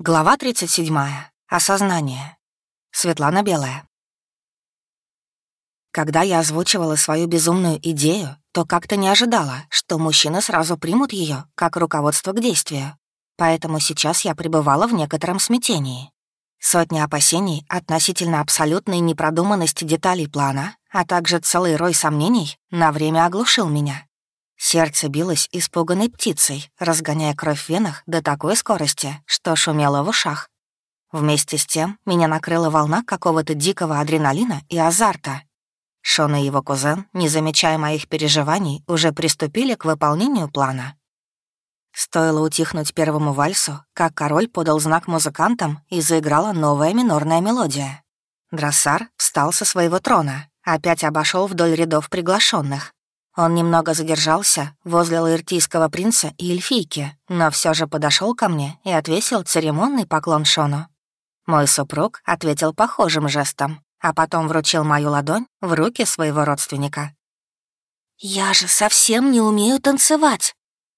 Глава 37. Осознание. Светлана Белая. Когда я озвучивала свою безумную идею, то как-то не ожидала, что мужчины сразу примут ее как руководство к действию. Поэтому сейчас я пребывала в некотором смятении. Сотни опасений относительно абсолютной непродуманности деталей плана, а также целый рой сомнений на время оглушил меня. Сердце билось испуганной птицей, разгоняя кровь в венах до такой скорости, что шумело в ушах. Вместе с тем меня накрыла волна какого-то дикого адреналина и азарта. Шон и его кузен, не замечая моих переживаний, уже приступили к выполнению плана. Стоило утихнуть первому вальсу, как король подал знак музыкантам и заиграла новая минорная мелодия. Дроссар встал со своего трона, опять обошел вдоль рядов приглашенных, он немного задержался возле лаэртийского принца и эльфийки, но все же подошел ко мне и отвесил церемонный поклон Шону. Мой супруг ответил похожим жестом, а потом вручил мою ладонь в руки своего родственника. «Я же совсем не умею танцевать!»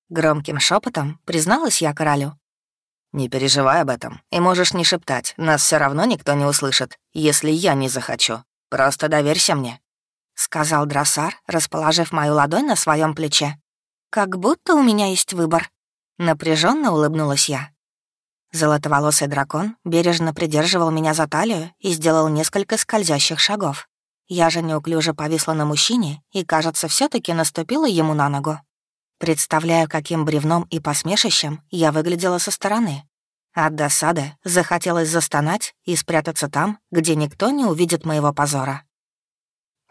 Громким шепотом призналась я королю. «Не переживай об этом, и можешь не шептать, нас все равно никто не услышит, если я не захочу. Просто доверься мне». — сказал Дросар, расположив мою ладонь на своем плече. «Как будто у меня есть выбор». Напряженно улыбнулась я. Золотоволосый дракон бережно придерживал меня за талию и сделал несколько скользящих шагов. Я же неуклюже повисла на мужчине и, кажется, все таки наступила ему на ногу. Представляю, каким бревном и посмешищем я выглядела со стороны. От досады захотелось застонать и спрятаться там, где никто не увидит моего позора.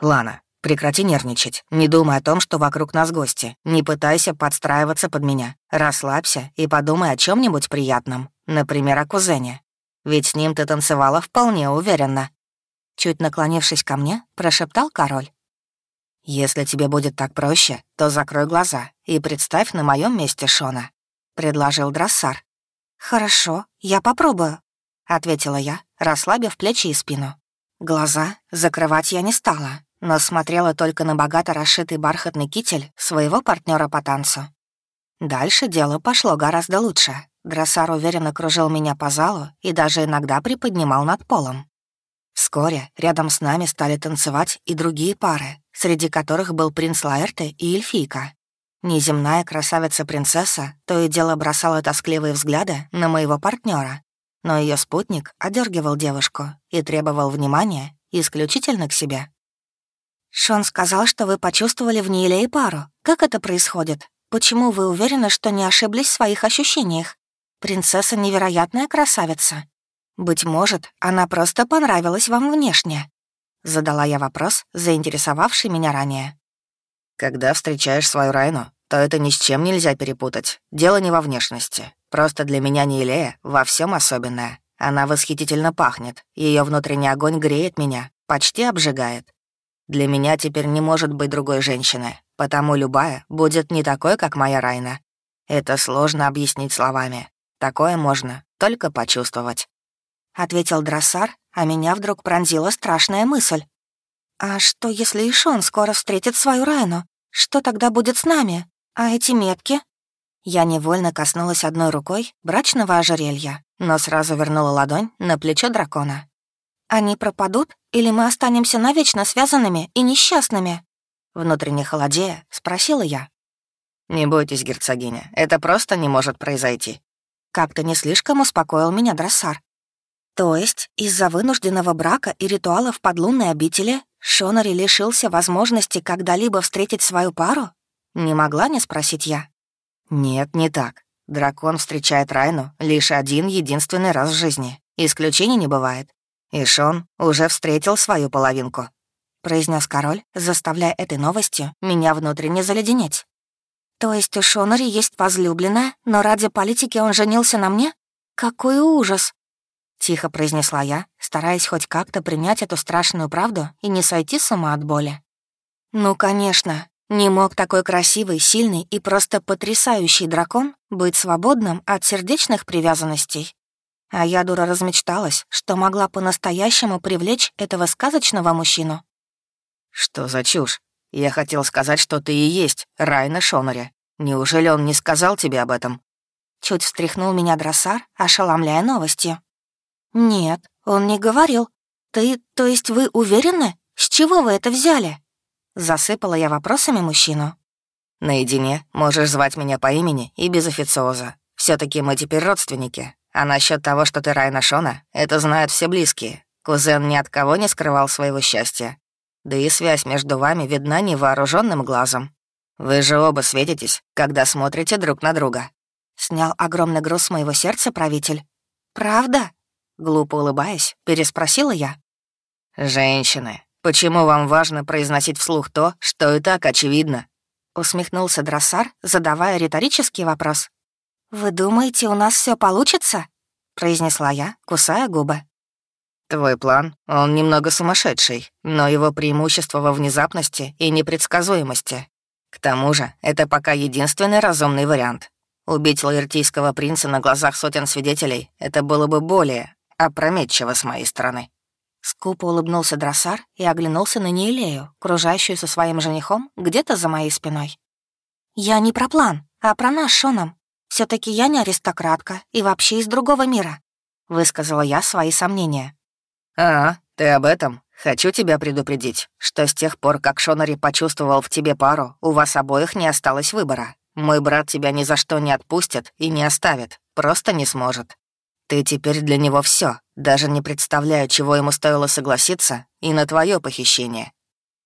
«Лана, прекрати нервничать. Не думай о том, что вокруг нас гости. Не пытайся подстраиваться под меня. Расслабься и подумай о чем нибудь приятном. Например, о кузене. Ведь с ним ты танцевала вполне уверенно». Чуть наклонившись ко мне, прошептал король. «Если тебе будет так проще, то закрой глаза и представь на моем месте Шона», — предложил Дроссар. «Хорошо, я попробую», — ответила я, расслабив плечи и спину. Глаза закрывать я не стала, но смотрела только на богато расшитый бархатный китель своего партнера по танцу. Дальше дело пошло гораздо лучше. Дроссар уверенно кружил меня по залу и даже иногда приподнимал над полом. Вскоре рядом с нами стали танцевать и другие пары, среди которых был принц Лаэрте и эльфийка. Неземная красавица-принцесса то и дело бросала тоскливые взгляды на моего партнера, но ее спутник одергивал девушку и требовал внимания исключительно к себе. «Шон сказал, что вы почувствовали в Ниле и пару. Как это происходит? Почему вы уверены, что не ошиблись в своих ощущениях? Принцесса — невероятная красавица. Быть может, она просто понравилась вам внешне?» Задала я вопрос, заинтересовавший меня ранее. «Когда встречаешь свою Райну, то это ни с чем нельзя перепутать. Дело не во внешности. Просто для меня Нилея во всем особенная. Она восхитительно пахнет. Ее внутренний огонь греет меня, почти обжигает. Для меня теперь не может быть другой женщины, потому любая будет не такой, как моя Райна. Это сложно объяснить словами. Такое можно только почувствовать. Ответил Дроссар, а меня вдруг пронзила страшная мысль. «А что, если Ишон скоро встретит свою Райну? Что тогда будет с нами? А эти метки?» Я невольно коснулась одной рукой брачного ожерелья, но сразу вернула ладонь на плечо дракона. Они пропадут, или мы останемся навечно связанными и несчастными?» Внутренне холодея спросила я. «Не бойтесь, герцогиня, это просто не может произойти». Как-то не слишком успокоил меня Дроссар. То есть из-за вынужденного брака и ритуалов подлунной обители Шонари лишился возможности когда-либо встретить свою пару? Не могла не спросить я. Нет, не так. Дракон встречает Райну лишь один единственный раз в жизни. Исключений не бывает. И Шон уже встретил свою половинку», — произнес король, заставляя этой новостью меня внутренне заледенеть. «То есть у Шонари есть возлюбленная, но ради политики он женился на мне? Какой ужас!» Тихо произнесла я, стараясь хоть как-то принять эту страшную правду и не сойти с ума от боли. «Ну, конечно, не мог такой красивый, сильный и просто потрясающий дракон быть свободным от сердечных привязанностей. А я, дура, размечталась, что могла по-настоящему привлечь этого сказочного мужчину. «Что за чушь? Я хотел сказать, что ты и есть Райна Шонори. Неужели он не сказал тебе об этом?» Чуть встряхнул меня дроссар, ошеломляя новостью. «Нет, он не говорил. Ты, то есть вы уверены? С чего вы это взяли?» Засыпала я вопросами мужчину. «Наедине можешь звать меня по имени и без официоза. все таки мы теперь родственники. А насчет того, что ты Райна Шона, это знают все близкие. Кузен ни от кого не скрывал своего счастья. Да и связь между вами видна невооруженным глазом. Вы же оба светитесь, когда смотрите друг на друга». Снял огромный груз с моего сердца правитель. «Правда?» Глупо улыбаясь, переспросила я. «Женщины, почему вам важно произносить вслух то, что и так очевидно?» Усмехнулся Дроссар, задавая риторический вопрос. «Вы думаете, у нас все получится?» произнесла я, кусая губы. «Твой план, он немного сумасшедший, но его преимущество во внезапности и непредсказуемости. К тому же, это пока единственный разумный вариант. Убить лаэртийского принца на глазах сотен свидетелей — это было бы более опрометчиво с моей стороны». Скупо улыбнулся Дроссар и оглянулся на Нейлею, кружащую со своим женихом где-то за моей спиной. «Я не про план, а про нас, Шоном. Все таки я не аристократка и вообще из другого мира», — высказала я свои сомнения. «А, ты об этом? Хочу тебя предупредить, что с тех пор, как Шонари почувствовал в тебе пару, у вас обоих не осталось выбора. Мой брат тебя ни за что не отпустит и не оставит, просто не сможет. Ты теперь для него все, даже не представляю, чего ему стоило согласиться и на твое похищение.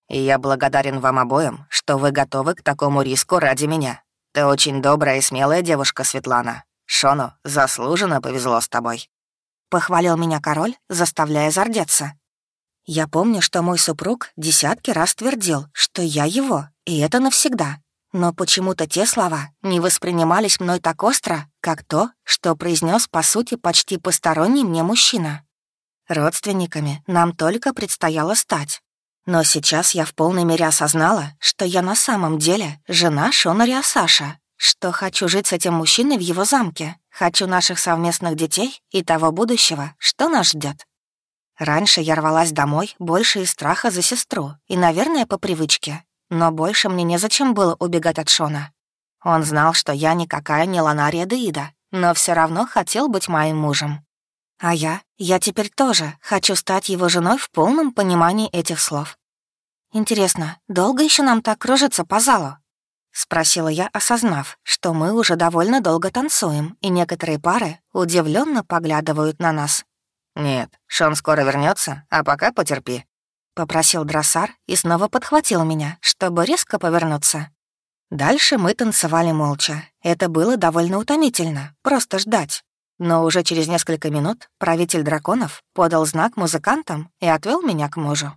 И я благодарен вам обоим, что вы готовы к такому риску ради меня. Ты очень добрая и смелая девушка, Светлана. Шону заслуженно повезло с тобой». Похвалил меня король, заставляя зардеться. Я помню, что мой супруг десятки раз твердил, что я его, и это навсегда. Но почему-то те слова не воспринимались мной так остро, как то, что произнес по сути почти посторонний мне мужчина. Родственниками нам только предстояло стать. Но сейчас я в полной мере осознала, что я на самом деле жена Шона Риасаша, что хочу жить с этим мужчиной в его замке, хочу наших совместных детей и того будущего, что нас ждет. Раньше я рвалась домой больше из страха за сестру и, наверное, по привычке, но больше мне незачем было убегать от Шона. Он знал, что я никакая не Ланария Деида, но все равно хотел быть моим мужем. А я, я теперь тоже хочу стать его женой в полном понимании этих слов. «Интересно, долго еще нам так кружиться по залу?» — спросила я, осознав, что мы уже довольно долго танцуем, и некоторые пары удивленно поглядывают на нас. «Нет, Шон скоро вернется, а пока потерпи», — попросил дроссар и снова подхватил меня, чтобы резко повернуться. Дальше мы танцевали молча. Это было довольно утомительно, просто ждать. Но уже через несколько минут правитель драконов подал знак музыкантам и отвел меня к мужу.